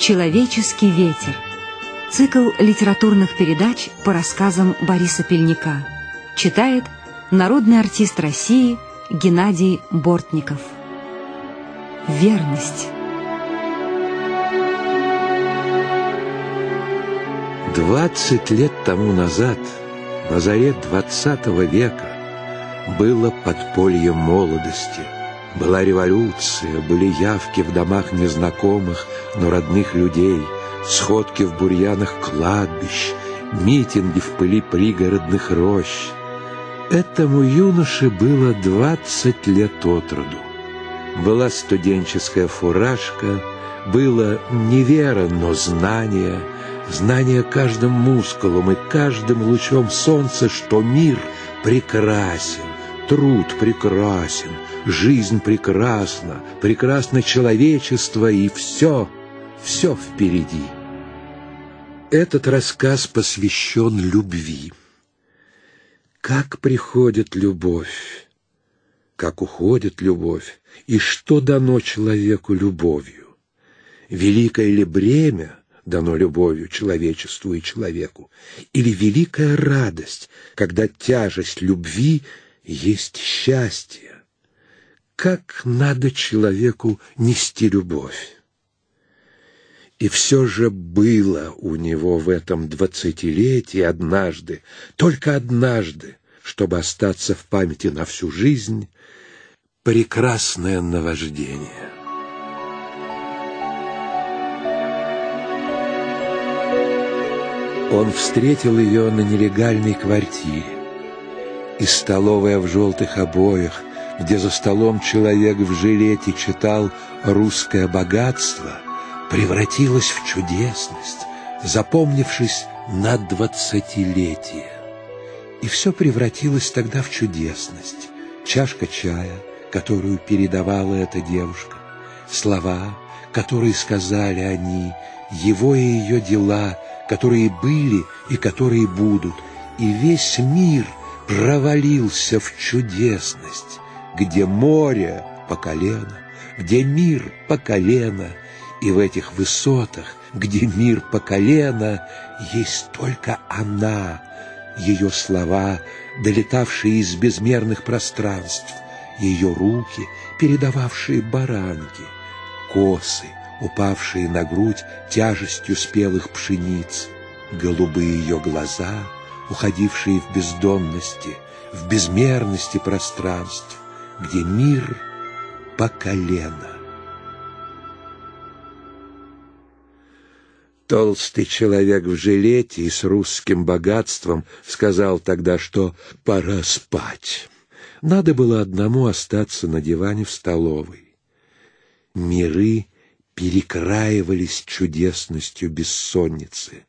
«Человеческий ветер». Цикл литературных передач по рассказам Бориса Пельника. Читает народный артист России Геннадий Бортников. Верность. Двадцать лет тому назад, на заре двадцатого века, было подполье молодости. Была революция, были явки в домах незнакомых, но родных людей, сходки в бурьянах кладбищ, митинги в пыли пригородных рощ. Этому юноше было двадцать лет от роду. Была студенческая фуражка, было не вера, но знание — знание каждым мускулом и каждым лучом солнца, что мир прекрасен, труд прекрасен, жизнь прекрасна, прекрасно человечество и все, все впереди. Этот рассказ посвящен любви. Как приходит любовь, как уходит любовь, и что дано человеку любовью? Великое ли бремя — дано любовью человечеству и человеку, или великая радость, когда тяжесть любви есть счастье. Как надо человеку нести любовь? И все же было у него в этом двадцатилетии однажды, только однажды, чтобы остаться в памяти на всю жизнь, прекрасное наваждение. Он встретил ее на нелегальной квартире. И столовая в желтых обоях, где за столом человек в жилете читал «Русское богатство», превратилась в чудесность, запомнившись на двадцатилетие. И все превратилось тогда в чудесность. Чашка чая, которую передавала эта девушка, слова, которые сказали они, его и ее дела — которые были и которые будут, и весь мир провалился в чудесность, где море по колено, где мир по колено, и в этих высотах, где мир по колено, есть только она, ее слова, долетавшие из безмерных пространств, ее руки, передававшие баранки, косы, упавшие на грудь тяжестью спелых пшениц, голубые ее глаза, уходившие в бездонности, в безмерности пространств, где мир по колено. Толстый человек в жилете и с русским богатством сказал тогда, что пора спать. Надо было одному остаться на диване в столовой. Миры перекраивались чудесностью бессонницы.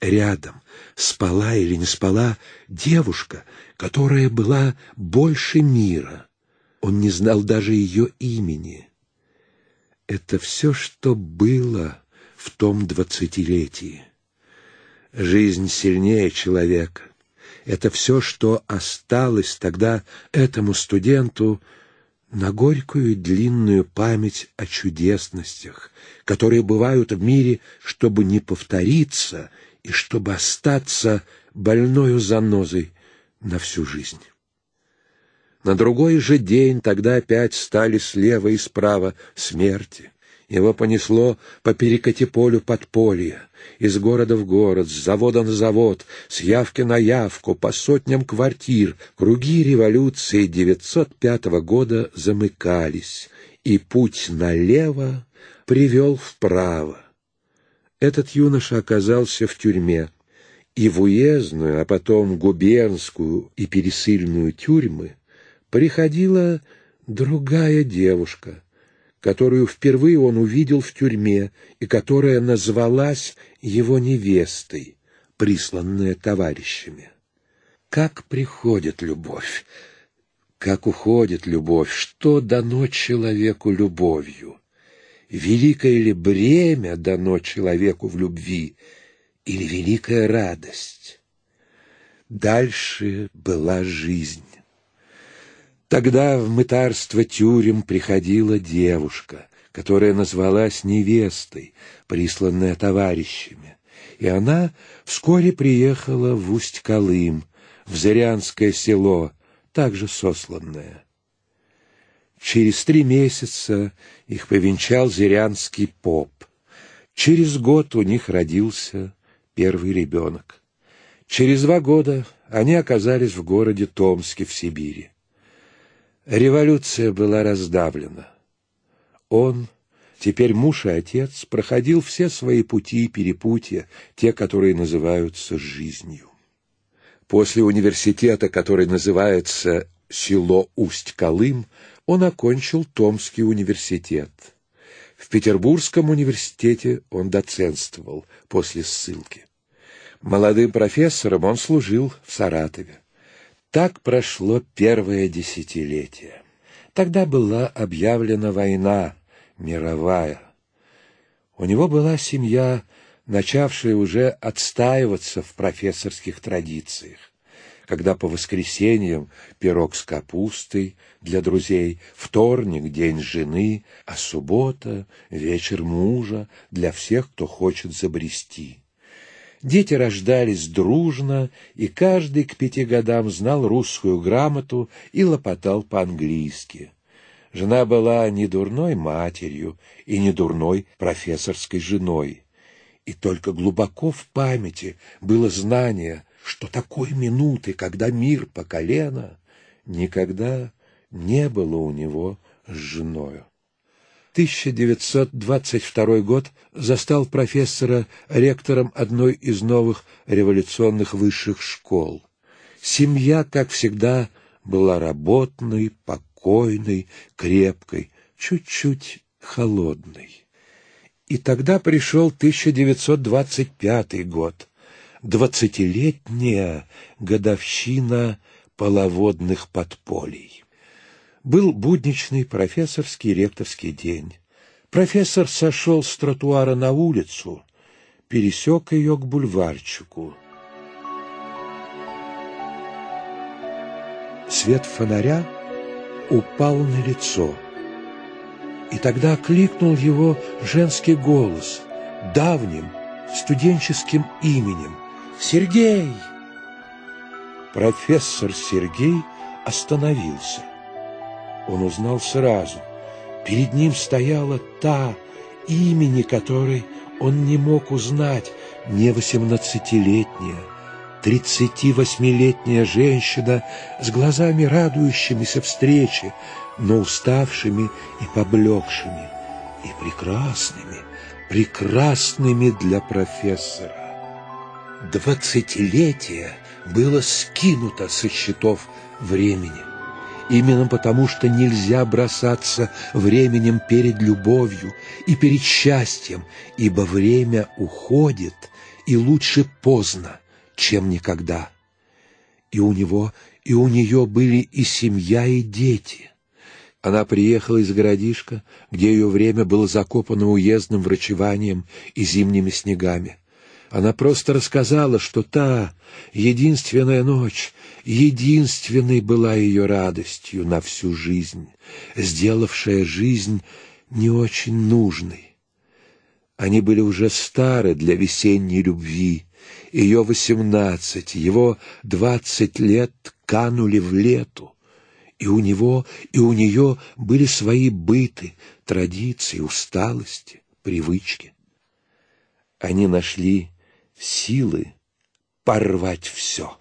Рядом спала или не спала девушка, которая была больше мира. Он не знал даже ее имени. Это все, что было в том двадцатилетии. Жизнь сильнее человека. Это все, что осталось тогда этому студенту на горькую и длинную память о чудесностях, которые бывают в мире, чтобы не повториться и чтобы остаться больною занозой на всю жизнь. На другой же день тогда опять стали слева и справа смерти. Его понесло по перекати-полю подполья, из города в город, с завода на завод, с явки на явку, по сотням квартир. Круги революции 905 года замыкались, и путь налево привел вправо. Этот юноша оказался в тюрьме, и в уездную, а потом губернскую и пересыльную тюрьмы приходила другая девушка — которую впервые он увидел в тюрьме и которая назвалась его невестой, присланная товарищами. Как приходит любовь, как уходит любовь, что дано человеку любовью? Великое ли бремя дано человеку в любви или великая радость? Дальше была жизнь. Тогда в мытарство тюрем приходила девушка, которая назвалась невестой, присланная товарищами, и она вскоре приехала в Усть-Колым, в Зырянское село, также сосланное. Через три месяца их повенчал зырянский поп. Через год у них родился первый ребенок. Через два года они оказались в городе Томске в Сибири. Революция была раздавлена. Он, теперь муж и отец, проходил все свои пути и перепутья, те, которые называются жизнью. После университета, который называется «Село Усть-Колым», он окончил Томский университет. В Петербургском университете он доценствовал после ссылки. Молодым профессором он служил в Саратове. Так прошло первое десятилетие. Тогда была объявлена война мировая. У него была семья, начавшая уже отстаиваться в профессорских традициях когда по воскресеньям пирог с капустой для друзей, вторник — день жены, а суббота — вечер мужа для всех, кто хочет забрести. Дети рождались дружно, и каждый к пяти годам знал русскую грамоту и лопотал по-английски. Жена была не дурной матерью и не дурной профессорской женой. И только глубоко в памяти было знание, что такой минуты, когда мир по колено, никогда не было у него с женою. 1922 год застал профессора ректором одной из новых революционных высших школ. Семья, как всегда, была работной, покойной, крепкой, чуть-чуть холодной. И тогда пришел 1925 год, двадцатилетняя годовщина половодных подполий. Был будничный профессорский ректорский день. Профессор сошел с тротуара на улицу, пересек ее к бульварчику. Свет фонаря упал на лицо, и тогда кликнул его женский голос давним студенческим именем — Сергей!» Профессор Сергей остановился. Он узнал сразу. Перед ним стояла та, имени которой он не мог узнать, не восемнадцатилетняя, тридцати восьмилетняя женщина с глазами радующимися встрече, но уставшими и поблекшими, и прекрасными, прекрасными для профессора. Двадцатилетие было скинуто со счетов времени. Именно потому, что нельзя бросаться временем перед любовью и перед счастьем, ибо время уходит, и лучше поздно, чем никогда. И у него, и у нее были и семья, и дети. Она приехала из городишка, где ее время было закопано уездным врачеванием и зимними снегами. Она просто рассказала, что та единственная ночь, единственной была ее радостью на всю жизнь, сделавшая жизнь не очень нужной. Они были уже стары для весенней любви. Ее восемнадцать, его двадцать лет канули в лету. И у него, и у нее были свои быты, традиции, усталости, привычки. Они нашли силы порвать все.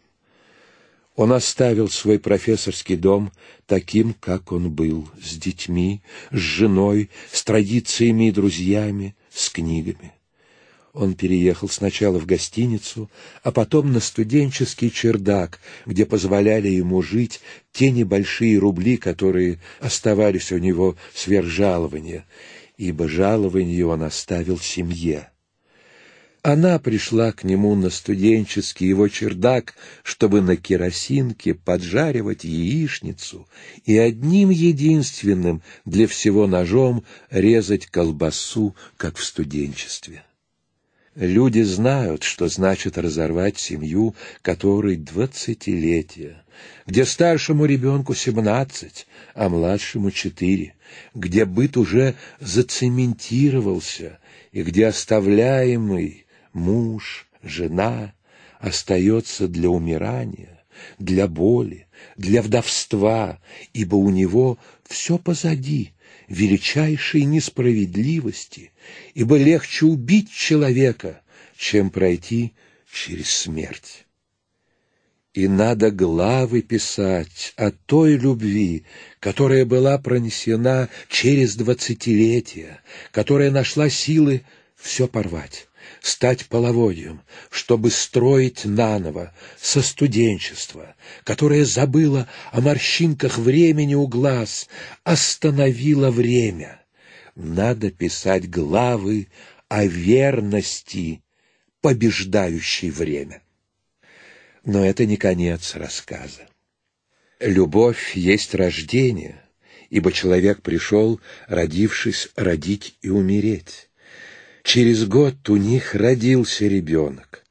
Он оставил свой профессорский дом таким, как он был, с детьми, с женой, с традициями и друзьями, с книгами. Он переехал сначала в гостиницу, а потом на студенческий чердак, где позволяли ему жить те небольшие рубли, которые оставались у него сверх жалования, ибо жалование он оставил семье. Она пришла к нему на студенческий его чердак, чтобы на керосинке поджаривать яичницу и одним единственным для всего ножом резать колбасу, как в студенчестве. Люди знают, что значит разорвать семью, которой двадцатилетия, где старшему ребенку семнадцать, а младшему четыре, где быт уже зацементировался и где оставляемый муж, жена остается для умирания, для боли, для вдовства, ибо у него все позади, величайшей несправедливости, ибо легче убить человека, чем пройти через смерть. И надо главы писать о той любви, которая была пронесена через двадцатилетия, которая нашла силы все порвать, стать половодьем, чтобы строить наново, со студенчества, которое забыло о морщинках времени у глаз, остановило время. Надо писать главы о верности, побеждающей время. Но это не конец рассказа. Любовь есть рождение, ибо человек пришел, родившись, родить и умереть. Через год у них родился ребенок.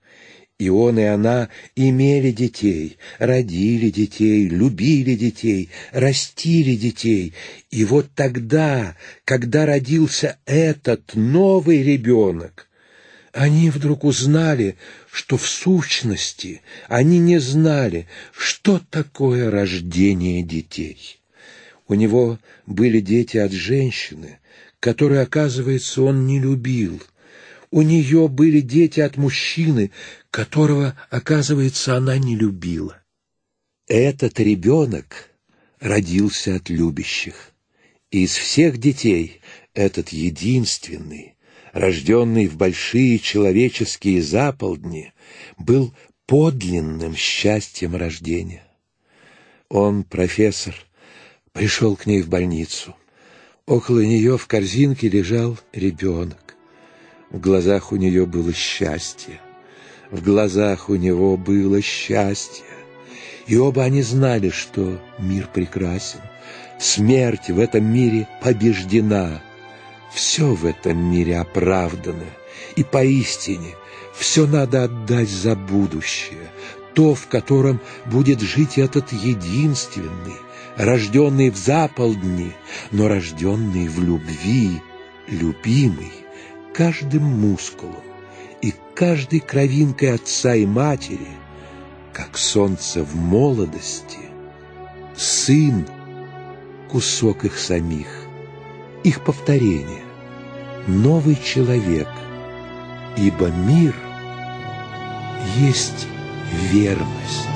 И он, и она имели детей, родили детей, любили детей, растили детей. И вот тогда, когда родился этот новый ребенок, они вдруг узнали, что в сущности они не знали, что такое рождение детей. У него были дети от женщины, которую, оказывается, он не любил. У нее были дети от мужчины, которого, оказывается, она не любила. Этот ребенок родился от любящих. И из всех детей этот единственный, рожденный в большие человеческие заполдни, был подлинным счастьем рождения. Он, профессор, пришел к ней в больницу. Около нее в корзинке лежал ребенок. В глазах у нее было счастье. В глазах у него было счастье. И оба они знали, что мир прекрасен. Смерть в этом мире побеждена — все в этом мире оправдано, и поистине все надо отдать за будущее, то, в котором будет жить этот единственный, рожденный в заполдни, но рожденный в любви, любимый каждым мускулом и каждой кровинкой отца и матери, как солнце в молодости, сын — кусок их самих, их повторение новый человек, ибо мир есть верность.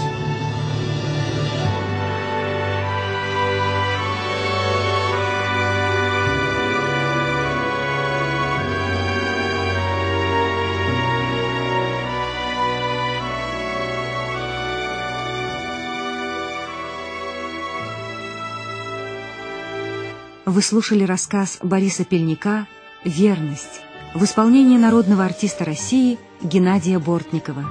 Вы слушали рассказ Бориса Пельника «Верность» в исполнении народного артиста России Геннадия Бортникова.